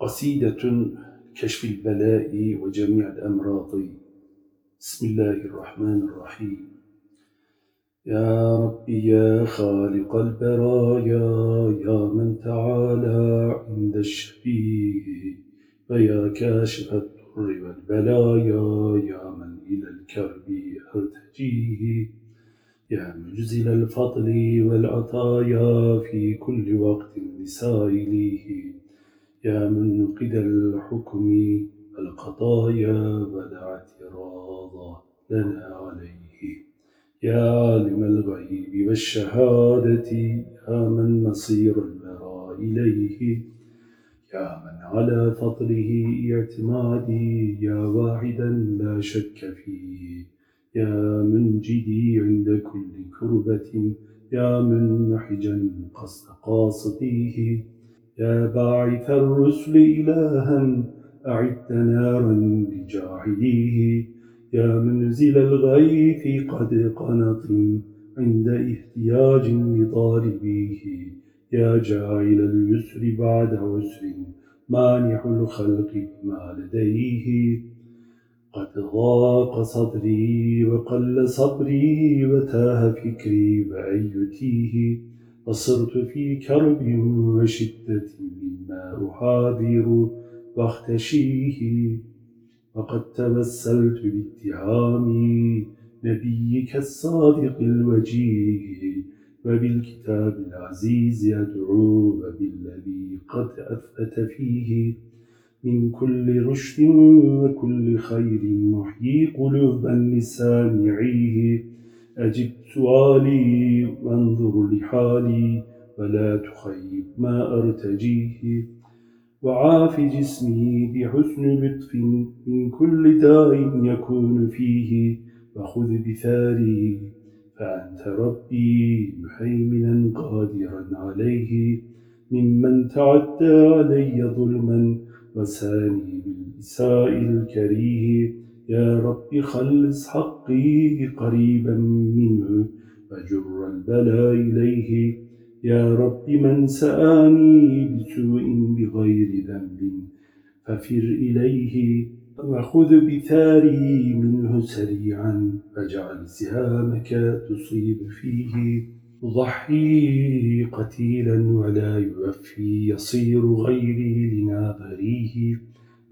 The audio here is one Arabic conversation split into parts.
قصيدة كشف البلاء وجميع الأمراض. بسم الله الرحمن الرحيم. يا ربي يا خالق البرايا يا من تعالى عند الشفيه ويا كاشف الضر والبلايا يا من إلى الكرب أرتجيه. يا مجزل الفضل والعطايا في كل وقت لسائليه يا منقذ الحكم القضايا ولا اعتراض لنا عليه. يا عالم الغيب والشهادة يا من مصير الورى إليه. يا من على فضله اعتمادي يا واحدا لا شك فيه. يا منجدي عند كل كربة يا منحجا قصد قاصديه. يا باعث الرسل إلها أعد نارا لجاحديه يا منزل الغيث قد قنط عند احتياج لطالبيه. يا جاعل اليسر بعد عسر مانح الخلق ما لديه. قد ضاق صدري وقل صبري وتاه فكري وأيتيه. فصرت في كرب وشدة مما أحاذر واختشيه. وقد توسلت باتهام نبيك الصادق الوجيه. وبالكتاب العزيز أدعو وبالذي قد أثبت فيه. من كل رشد وكل خير محيي قلوبا لسامعيه أجب سؤالي وانظر لحالي ولا تخيب ما أرتجيه. وعاف جسمي بحسن لطف من كل داء يكون فيه. وخذ بثاري فأنت ربي محيمنا قادرا عليه. ممن تعدى علي ظلما وساني بالإساء الكريه. يا رب خلص حقي قريبا منه وجر البلاء إليه. يا رب من سآني بسوء بغير ذنب ففر إليه وخذ بثاري منه سريعا فاجعل سهامك تصيب فيه. ضحي قتيلا ولا يوفي يصير غيري لناظريه.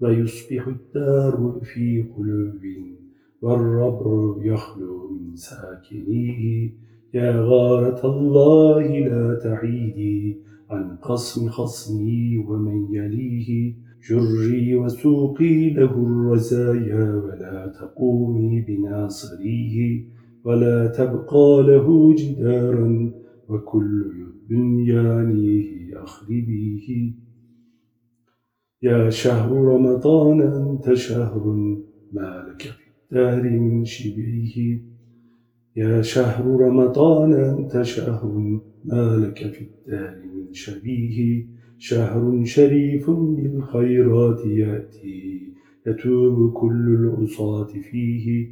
ويصبح الدار في قلوب والربع يخلو من ساكنيه. يا غارة الله لا تعيدي عن قصم خصمي ومن يليه. جري وسوقي له الرزايا ولا تقومي بناصريه. ولا تبقى له جدارا وكل بنيانيه أخربيه. يا شهر رمضان أنت شهر ما لك في الدهر من شبهه. يا شهر رمضان أنت شهر ما لك في الدهر من شبيه شهر شريف بالخيرات يأتي يتوب كل العصاة فيه.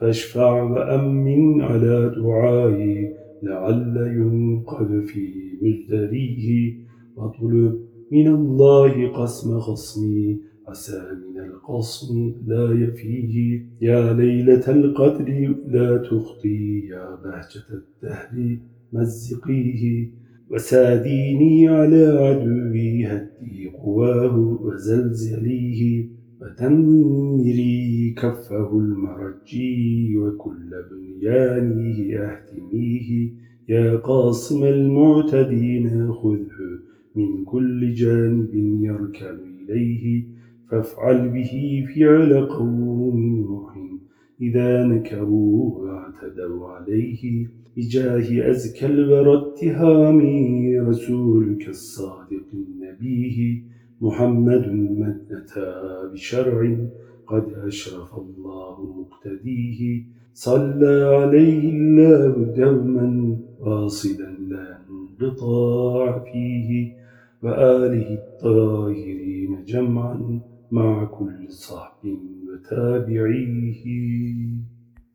فاشفع وأمن على دعائي لعل ينقذ في مزدريه. واطلب من الله قسم خصمي عسى من القصم لا يفيه. يا ليلة القدر لا تخطي يا بهجة الدهر مزقيه. وساديني على عدوي هدي قواه وزلزليه. وتنمري كفه المرجي وكل بنيانه أهتميه. يا قاصم المعتدين خذه من كل جانب يركب إليه فافعل به فعل قوم نوح. إذا نكروا واعتدوا عليه. بجاه أزكى الورى اتهامي رسولك الصادق النبيه. محمد من أتى بشرع قد أشرف الله مقتديه. صلى عليه الله دوما واصلا لا انقطاع فيه. وآله الطاهرين جمعا مع كل صحب وتابعيه.